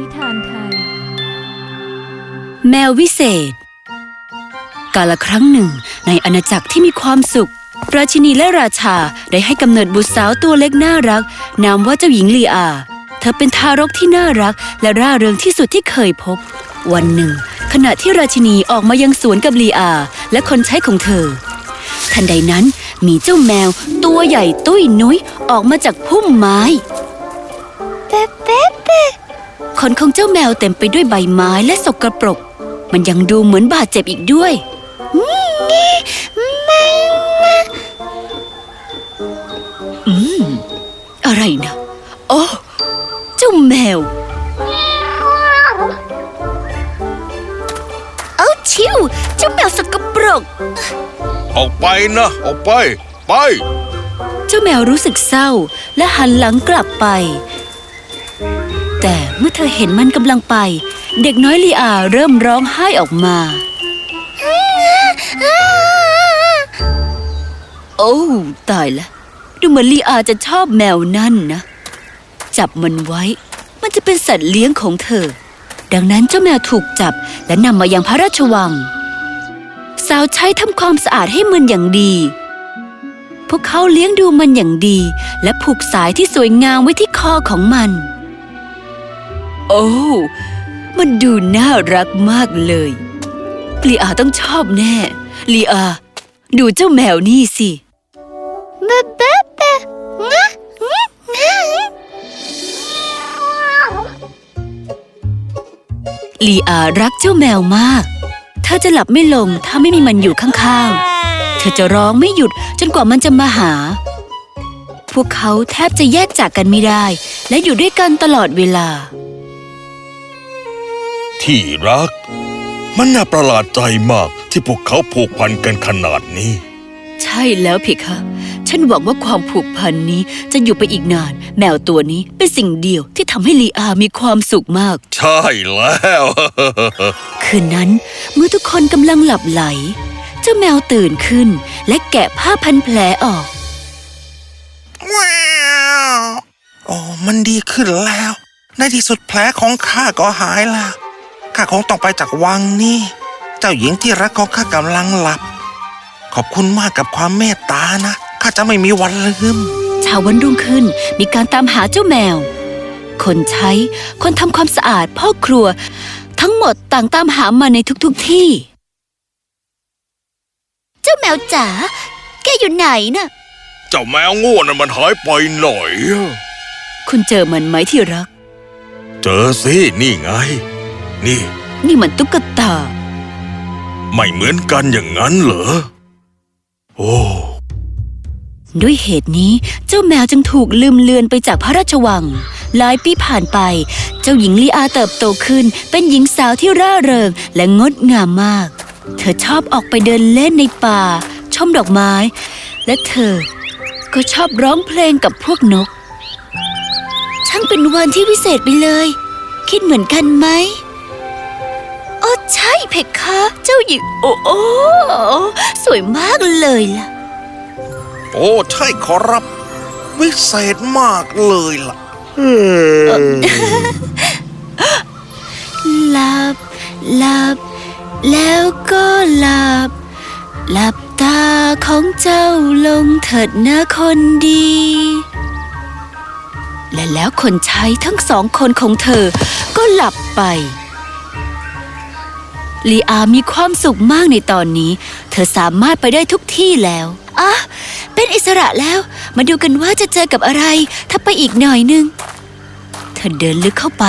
นิทานไทย แมววิเศษ กาลครั้งหนึ่ง ในอาณาจักรที่มีความสุข ราชินีและราชาได้ให้กำเนิดบุตรสาวตัวเล็กน่ารัก นามว่าเจ้าหญิงลีอา เธอเป็นทารกที่น่ารัก และร่าเริงที่สุดที่เคยพบ วันหนึ่ง ขณะที่ราชินีออกมายังสวนกับลีอา และคนใช้ของเธอ ทันใดนั้นมีเจ้าแมวตัวใหญ่ตุ้ยนุ้ยออกมาจากพุ่มไม้ เป๊ะเป๊ะเป๊ะ ขนของเจ้าแมวเต็มไปด้วยใบไม้และสกรปรก มันยังดูเหมือนบาดเจ็บอีกด้วย อืม อะไรนะโอ้เจ้าแมว เอาชิว เจ้าแมวสกปรก ออกไปนะ ออกไป ไป เจ้าแมวรู้สึกเศร้าและหันหลังกลับไป แต่เมื่อเธอเห็นมันกำลังไป เด็กน้อยลีอาเริ่มร้องไห้ออกมา โอ้ตายละ ดูเหมือนลีอาจะชอบแมวนั่นนะ จับมันไว้ มันจะเป็นสัตว์เลี้ยงของเธอ ดังนั้นเจ้าแมวถูกจับและนำมายังพระราชวัง สาวใช้ทำความสะอาดให้มันอย่างดีพวกเขาเลี้ยงดูมันอย่างดี และผูกสายที่สวยงามไว้ที่คอของมัน โอ้ มันดูน่ารักมากเลยลีอาต้องชอบแน่ลีอา ดูเจ้าแมวนี่สิเป๊ะเป๊ะเป๊ะงะงะงะลีอารักเจ้าแมวมาก เธอจะหลับไม่ลงถ้าไม่มีมันอยู่ข้างๆ เธอจะร้องไม่หยุดจนกว่ามันจะมาหา พวกเขาแทบจะแยกจากกันไม่ได้ และอยู่ด้วยกันตลอดเวลา ที่รัก มันน่าประหลาดใจมากที่พวกเขาผูกพันกันขนาดนี้ ใช่แล้วเพคะ ฉันหวังว่าความผูกพันนี้จะอยู่ไปอีกนาน แมวตัวนี้เป็นสิ่งเดียวที่ทำให้ลีอามีความสุขมาก ใช่แล้ว คืนนั้นเมื่อทุกคนกำลังหลับไหล เจ้าแมวตื่นขึ้น และแกะผ้าพันแผลออก ว้าวโอ้มันดีขึ้นแล้ว ในที่สุดแผลของข้าก็หายแล้ว ข้าคงต้องไปจากวังนี่ เจ้าหญิงที่รักของข้ากำลังหลับ ขอบคุณมากกับความเมตตานะข้าจะไม่มีวันลืมเช้าวันรุ่งขึ้นมีการตามหาเจ้าแมว คนใช้ คนทำความสะอาดพ่อครัว ทั้งหมดต่างตามหามาในทุกๆที่ เจ้าแมวจ๋าแกอยู่ไหนน่ะเจ้าแมวง่วนั้นมันหายไปหน่อยคุณเจอมันไหมที่รัก เจอสินี่ไง นี่ นี่มันตุ๊กตา ไม่เหมือนกันอย่างนั้นเหรอ โอ้ ด้วยเหตุนี้เจ้าแมวจึงถูกลืมเลือนไปจากพระราชวัง หลายปีผ่านไป เจ้าหญิงลีอาเติบโตขึ้น เป็นหญิงสาวที่ร่าเริงและงดงามมาก เธอชอบออกไปเดินเล่นในป่า ชมดอกไม้ และเธอ ก็ชอบร้องเพลงกับพวกนก ช่างเป็นวันที่วิเศษไปเลย คิดเหมือนกันไหม โอ้ใช่เพคะ เจ้าหญิงโอ้โอ้สวยมากเลยล่ะ โอ้ใช่ขอรับ วิเศษมากเลยล่ะหลับหลับ แล้วก็หลับ หลับตาของเจ้าลงเถิดนะคนดี และแล้วคนใช้ทั้งสองคนของเธอก็หลับไป ลีอามีความสุขมากในตอนนี้ เธอสามารถไปได้ทุกที่แล้วอะเป็นอิสระแล้ว มาดูกันว่าจะเจอกับอะไร ถ้าไปอีกหน่อยนึง เธอเดินลึกเข้าไป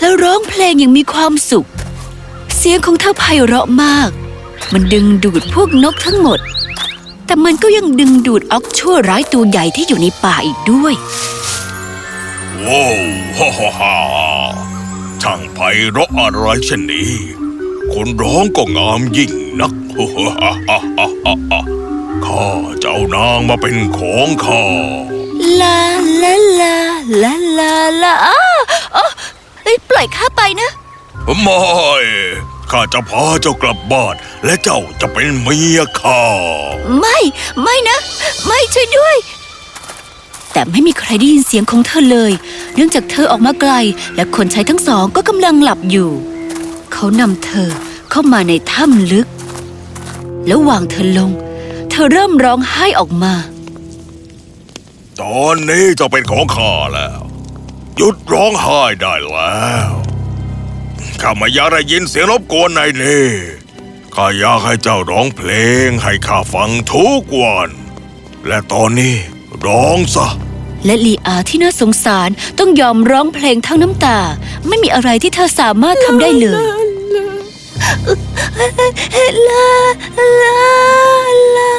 แล้วร้องเพลงอย่างมีความสุข เสียงของเธอไพเราะมาก มันดึงดูดพวกนกทั้งหมด แต่มันก็ยังดึงดูดออกชั่วร้ายตัวใหญ่ที่อยู่ในป่าอีกด้วยว้าวฮ่าฮ่าฮ่าช่างไพเราะอะไรเช่นนี้ คนร้องก็งามยิ่งนักฮ่าฮ่าฮ่าฮ่าฮ่าฮ่าข้าเจ้านางมาเป็นของข้าลาลาลาลาลาลาอ้าอ๋อเอ้ยปล่อยข้าไปนะ ไม่ข้าจะพาเจ้ากลับบ้าน และเจ้าจะเป็นเมียข้า ไม่ ไม่นะ ไม่ช่วยด้วย แต่ไม่มีใครได้ยินเสียงของเธอเลย เนื่องจากเธอออกมาไกล และคนใช้ทั้งสองก็กำลังหลับอยู่ เขานำเธอเข้ามาในถ้ำลึก แล้ววางเธอลง เธอเริ่มร้องไห้ออกมา ตอนนี้เจะเป็นของข้าแล้ว หยุดร้องไห้ได้แล้วข้าไม่อยากได้ยินเสียงรบกวนในนี้ข้าอยากให้เจ้าร้องเพลงให้ข้าฟังทุกวัน และตอนนี้ร้องซะและลีอาที่น่าสงสารต้องยอมร้องเพลงทั้งน้ำตา ไม่มีอะไรที่เธอสามารถทำได้เลย ลาลาลา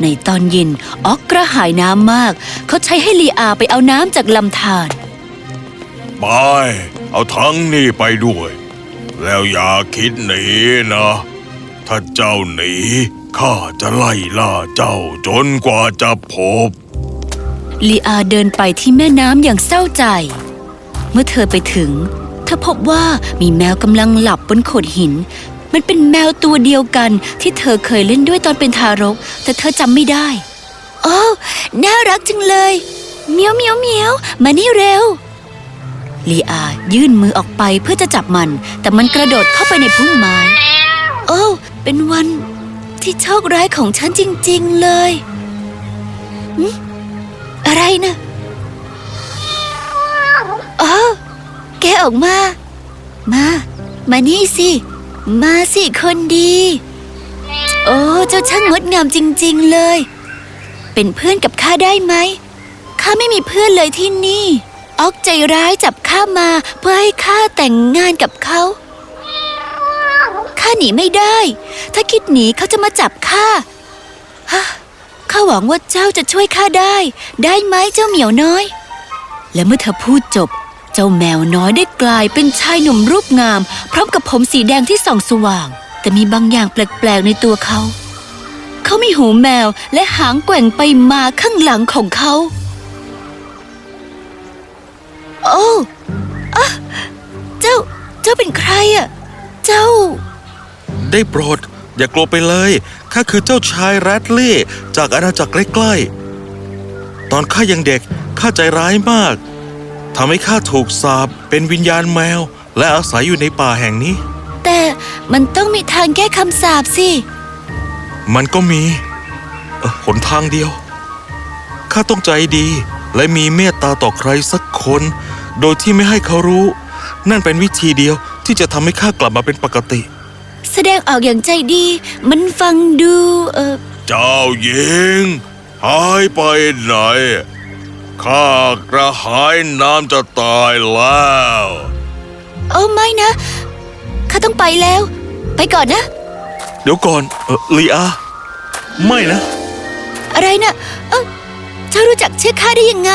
ในตอนเย็นออกกระหายน้ำมาก เขาใช้ให้ลีอาไปเอาน้ำจากลำธารไป เอาทั้งนี่ไปด้วย แล้วอย่าคิดหนีนะ ถ้าเจ้าหนีข้าจะไล่ล่าเจ้าจนกว่าจะพบ ลีอาเดินไปที่แม่น้ำอย่างเศร้าใจ เมื่อเธอไปถึง เธอพบว่ามีแมวกำลังหลับบนโขดหิน มันเป็นแมวตัวเดียวกันที่เธอเคยเล่นด้วยตอนเป็นทารก แต่เธอจำไม่ได้โอ้น่ารักจังเลยเมียวเมียวเมียวมานี่เร็วลีอายื่นมือออกไปเพื่อจะจับมัน แต่มันกระโดดเข้าไปในพุ่มไม้ โอ้ เป็นวันที่โชคร้ายของฉันจริง ๆ เลยหึอะไรนะอ๋อแกออกมา มา มานี่สิ มาสิคนดี โอ้เจ้าช่างงดงามจริง ๆเลย เป็นเพื่อนกับข้าได้ไหมข้าไม่มีเพื่อนเลยที่นี่ออกใจร้ายจับข้ามาเพื่อให้ข้าแต่งงานกับเขาข้าหนีไม่ได้ ถ้าคิดหนีเขาจะมาจับข้าฮะข้าหวังว่าเจ้าจะช่วยข้าได้ ได้ไหมเจ้าเหมียวน้อย และเมื่อเธอพูดจบ เจ้าแมวน้อยได้กลายเป็นชายหนุ่มรูปงาม พร้อมกับผมสีแดงที่ส่องสว่าง แต่มีบางอย่างแปลกๆในตัวเขา เขามีหูแมวและหางแกว่งไปมาข้างหลังของเขา โอ้อะเจ้า เจ้าเป็นใครอะ เจ้า ได้โปรด อย่ากลัวไปเลยข้าคือเจ้าชายแรดลี่ จากอาณาจักรใกล้ๆตอนข้ายังเด็กข้าใจร้ายมาก ทำให้ข้าถูกสาปเป็นวิญญาณแมว และอาศัยอยู่ในป่าแห่งนี้ แต่มันต้องมีทางแก้คำสาปสิ มันก็มีเอ่อหนทางเดียว ข้าต้องใจดีและมีเมตตาต่อใครสักคน โดยที่ไม่ให้เขารู้ นั่นเป็นวิธีเดียวที่จะทำให้ข้ากลับมาเป็นปกติ แสดงออกอย่างใจดี มันฟังดูเออ เจ้าหญิงหายไปไหน ข้ากระหายน้ำจะตายแล้วเอาไม่นะ ข้าต้องไปแล้ว ไปก่อนนะ เดี๋ยวก่อนเออลีอา ไม่นะ อะไรนะเออเจ้ารู้จักชื่อข้าได้ยังไง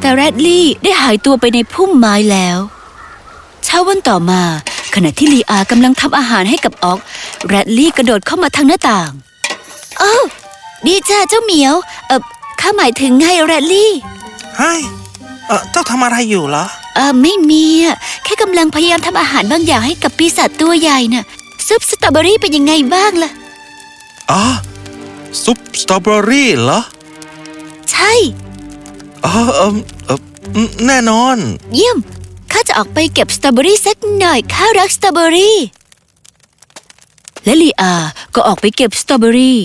แต่แรดลี่ได้หายตัวไปในพุ่มไม้แล้ว เช้าวันต่อมา ขณะที่ลีอากำลังทำอาหารให้กับออก แรดลี่กระโดดเข้ามาทางหน้าต่าง โอ้าวดีจ้าเจ้าเหมียว เออ ข้าหมายถึงไงแรดลี่ให้เออเจ้าทำอะไรอยู่เหรอ เออไม่มีอะแค่กำลังพยายามทำอาหารบางอย่างให้กับปีศาจตัวใหญ่น่ะ ซุปสตรอเบอรี่เป็นยังไงบ้างล่ะ อ๋อ ซุปสตรอเบอรี่เหรอ ใช่ อ๋อเออเอออืมแน่นอน เยี่ยม ข้าจะออกไปเก็บสตรอเบอรี่สักหน่อย ข้ารักสตรอเบอรี่ และลีอา ก็ออกไปเก็บสตรอเบอรี่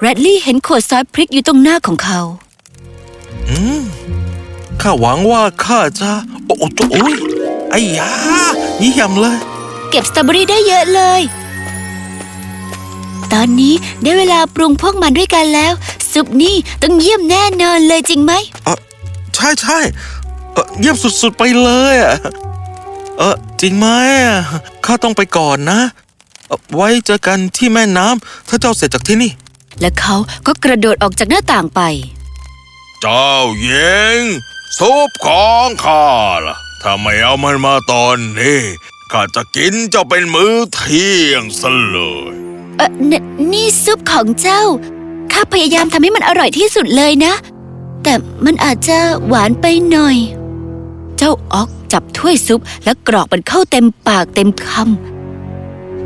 แรดลี่เห็นขวดซอสพริกอยู่ตรงหน้าของเขา อืมข้าหวังว่าข้าจะโอ้โอ้โอ้ยไอ้ยาเยี่ยมเลย เก็บสตรอเบอรี่ได้เยอะเลย ตอนนี้ได้เวลาปรุงพวกมันด้วยกันแล้ว ซุปนี่ต้องเยี่ยมแน่นอนเลยจริงไหมเออใช่ใช่เออเยี่ยมสุดๆไปเลยอะเออจริงไหมอะข้าต้องไปก่อนนะเอ่อไว้เจอกันที่แม่น้ำถ้าเจ้าเสร็จจากที่นี่ และเขาก็กระโดดออกจากหน้าต่างไป เจ้าหญิงซุปของข้าล่ะ ถ้าไม่เอามันมาตอนนี้ข้าจะกินเจ้าเป็นมื้อเที่ยงซะเลยเออนนี่ซุปของเจ้า ข้าพยายามทำให้มันอร่อยที่สุดเลยนะ แต่มันอาจจะหวานไปหน่อย เจ้าออกจับถ้วยซุปและกรอกมันเข้าเต็มปากเต็มคำ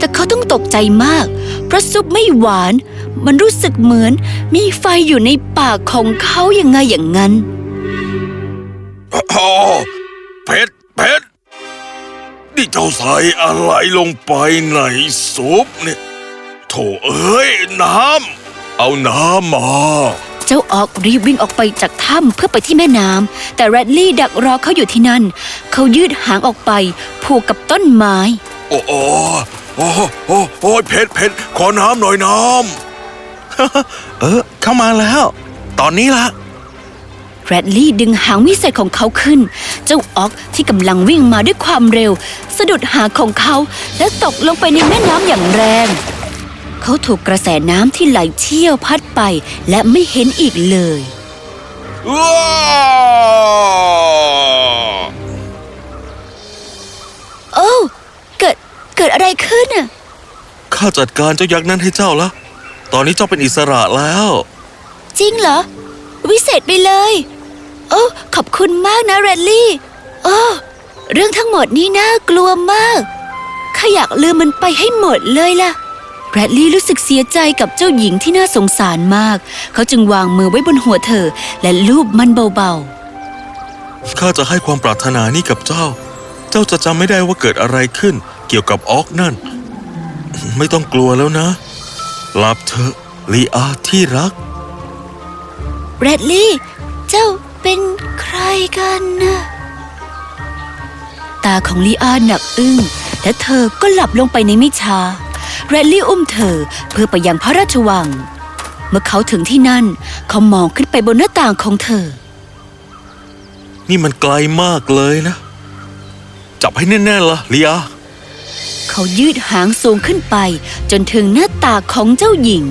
แต่เขาต้องตกใจมาก เพราะซุปไม่หวาน มันรู้สึกเหมือนมีไฟอยู่ในปากของเขายังไงอย่างนั้นโอ้เผ็ดเผ็ดนี่เจ้าใส่อะไรลงไปในซุปเนี่ยโถเอ้ยน้ำเอาน้ำมาเจ้าออกรีบวิ่งออกไปจากถ้ำเพื่อไปที่แม่น้ำแต่แรดลี่ดักรอเขาอยู่ที่นั่น เขายืดหางออกไป ผูกกับต้นไม้ โอ้โอ้ โอ้โอ้โอ้ยเผ็ดเผ็ดขอน้ำหน่อยน้เออ เข้ามาแล้ว ตอนนี้ละแรดลี่ดึงหางวิเศษของเขาขึ้น เจ้าออกที่กำลังวิ่งมาด้วยความเร็ว สะดุดหางของเขาและตกลงไปในแม่น้ำอย่างแรง เขาถูกกระแสน้ำที่ไหลเชี่ยวพัดไปและไม่เห็นอีกเลยำว้าโอ้ว เกิดเกิดอะไรขึ้นน่ะข้าจัดการเจ้ายักษ์นั้นให้เจ้าละ ตอนนี้เจ้าเป็นอิสระแล้ว จริงเหรอ วิเศษไปเลย โอ้ขอบคุณมากนะแรดลี่ โอ้เรื่องทั้งหมดนี้น่ากลัวมากข้าอยากลืมมันไปให้หมดเลยล่ะแรดลี่รู้สึกเสียใจกับเจ้าหญิงที่น่าสงสารมาก เขาจึงวางมือไว้บนหัวเธอ และลูบมันเบาข้าจะให้ความปรารถนานี้กับเจ้า เจ้าจะจำไม่ได้ว่าเกิดอะไรขึ้น เกี่ยวกับออกนั่น ไม่ต้องกลัวแล้วนะ หลับเถอะลีอาที่รักๆแรดลี่ เจ้าเป็นใครกันนะตาของลีอาหนักอึ้งและเธอก็หลับลงไปในไม่ช้าแรดลี่อุ้มเธอเพื่อไปยังพระราชวัง เมื่อเขาถึงที่นั่น เขามองขึ้นไปบนหน้าต่างของเธอ นี่มันไกลมากเลยนะ จับให้แน่ๆล่ะลีอา เขายืดหางสูงขึ้นไป จนถึงหน้าตากของเจ้าหญิง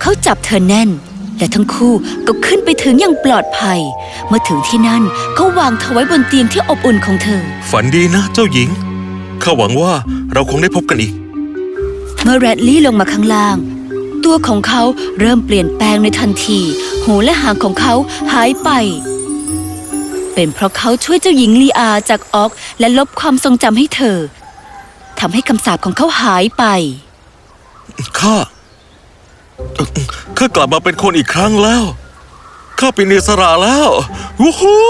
เขาจับเธอแน่น และทั้งคู่ก็ขึ้นไปถึงอย่างปลอดภัย เมื่อถึงที่นั่นเขาวางเธอไว้บนเตียงที่อบอุ่นของเธอ ฝันดีนะเจ้าหญิง ข้าหวังว่าเราคงได้พบกันอีก เมื่อแรดลี่ลงมาข้างล่าง ตัวของเขาเริ่มเปลี่ยนแปลงในทันที หูและหางของเขาหายไปเป็นเพราะเขาช่วยเจ้าหญิงลีอาจากออกและลบความทรงจำให้เธอ ทำให้คำสาปของเขาหายไป ข้าเอ่อข้ากลับมาเป็นคนอีกครั้งแล้ว ข้าเป็นอิสระแล้ววู้ฮู้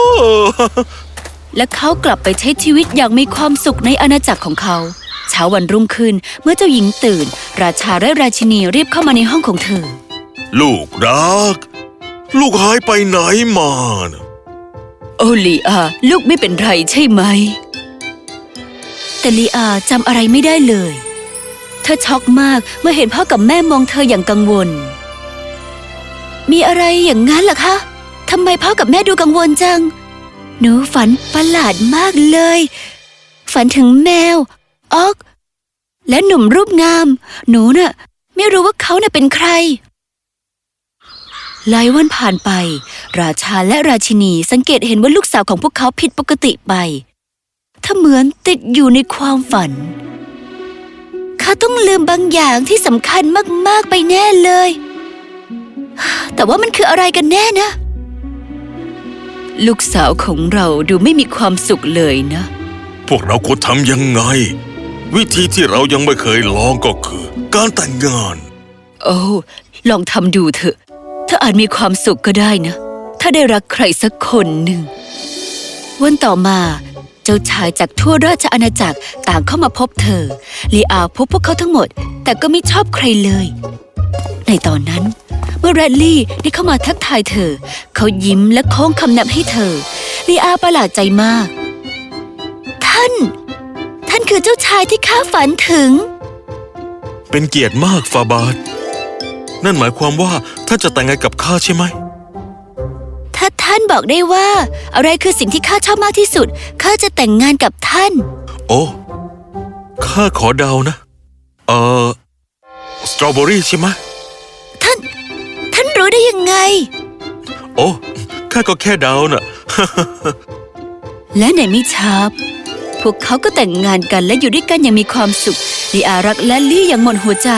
และเขากลับไปใช้ชีวิตอย่างมีความสุขในอาณาจักรของเขา เช้าวันรุ่งขึ้นเมื่อเจ้าหญิงตื่น ราชาและราชินีรีบเข้ามาในห้องของเธอ ลูกรัก ลูกหายไปไหนมานะโอลีอาลูกไม่เป็นไรใช่ไหม แต่ลีอาจำอะไรไม่ได้เลย เธอช็อกมากเมื่อเห็นพ่อกับแม่มองเธออย่างกังวล มีอะไรอย่างนั้นล่ะคะทำไมพ่อกับแม่ดูกังวลจัง หนูฝันประหลาดมากเลย ฝันถึงแมวออก และหนุ่มรูปงาม หนูน่ะ ไม่รู้ว่าเขาน่ะเป็นใครหลายวันผ่านไป ราชาและราชินีสังเกตเห็นว่าลูกสาวของพวกเขาผิดปกติไป เธอเหมือนติดอยู่ในความฝัน ข้าต้องลืมบางอย่างที่สำคัญมากๆไปแน่เลย แต่ว่ามันคืออะไรกันแน่นะ ลูกสาวของเราดูไม่มีความสุขเลยนะ พวกเราควรทำยังไง วิธีที่เรายังไม่เคยลองก็คือ การแต่งงาน โอ้ลองทำดูเถอะเธออาจมีความสุขก็ได้นะ ถ้าได้รักใครสักคนหนึ่งวันต่อมาเจ้าชายจากทั่วราชอาณาจักรต่างเข้ามาพบเธอ ลีอาพบพวกเขาทั้งหมด แต่ก็ไม่ชอบใครเลย ในตอนนั้น เมื่อแรดลี่ได้เข้ามาทักทายเธอ เขายิ้มและโค้งคำนับให้เธอ ลีอาประหลาดใจมาก ท่าน ท่านคือเจ้าชายที่ข้าฝันถึง เป็นเกียรติมากฟาบาดนั่นหมายความว่าท่านจะแต่งงานกับข้าใช่ไหม ถ้าท่านบอกได้ว่า อะไรคือสิ่งที่ข้าชอบมากที่สุด ข้าจะแต่งงานกับท่าน โอ้ข้าขอเดานะ เอ่อสตรอเบอรี่ใช่ไหมท่าน ท่านรู้ได้ยังไง โอ้ข้าก็แค่เดาน่ะ และในไม่ช้าพวกเขาก็แต่งงานกันและอยู่ด้วยกันอย่างมีความสุขลีอารักและลี่อย่างหมดหัวใจ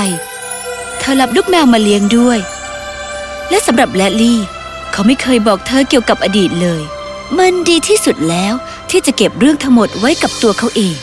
เธอรับลูกแมวมาเลี้ยงด้วย และสำหรับแลลี่ เขาไม่เคยบอกเธอเกี่ยวกับอดีตเลย มันดีที่สุดแล้วที่จะเก็บเรื่องทั้งหมดไว้กับตัวเขาเอง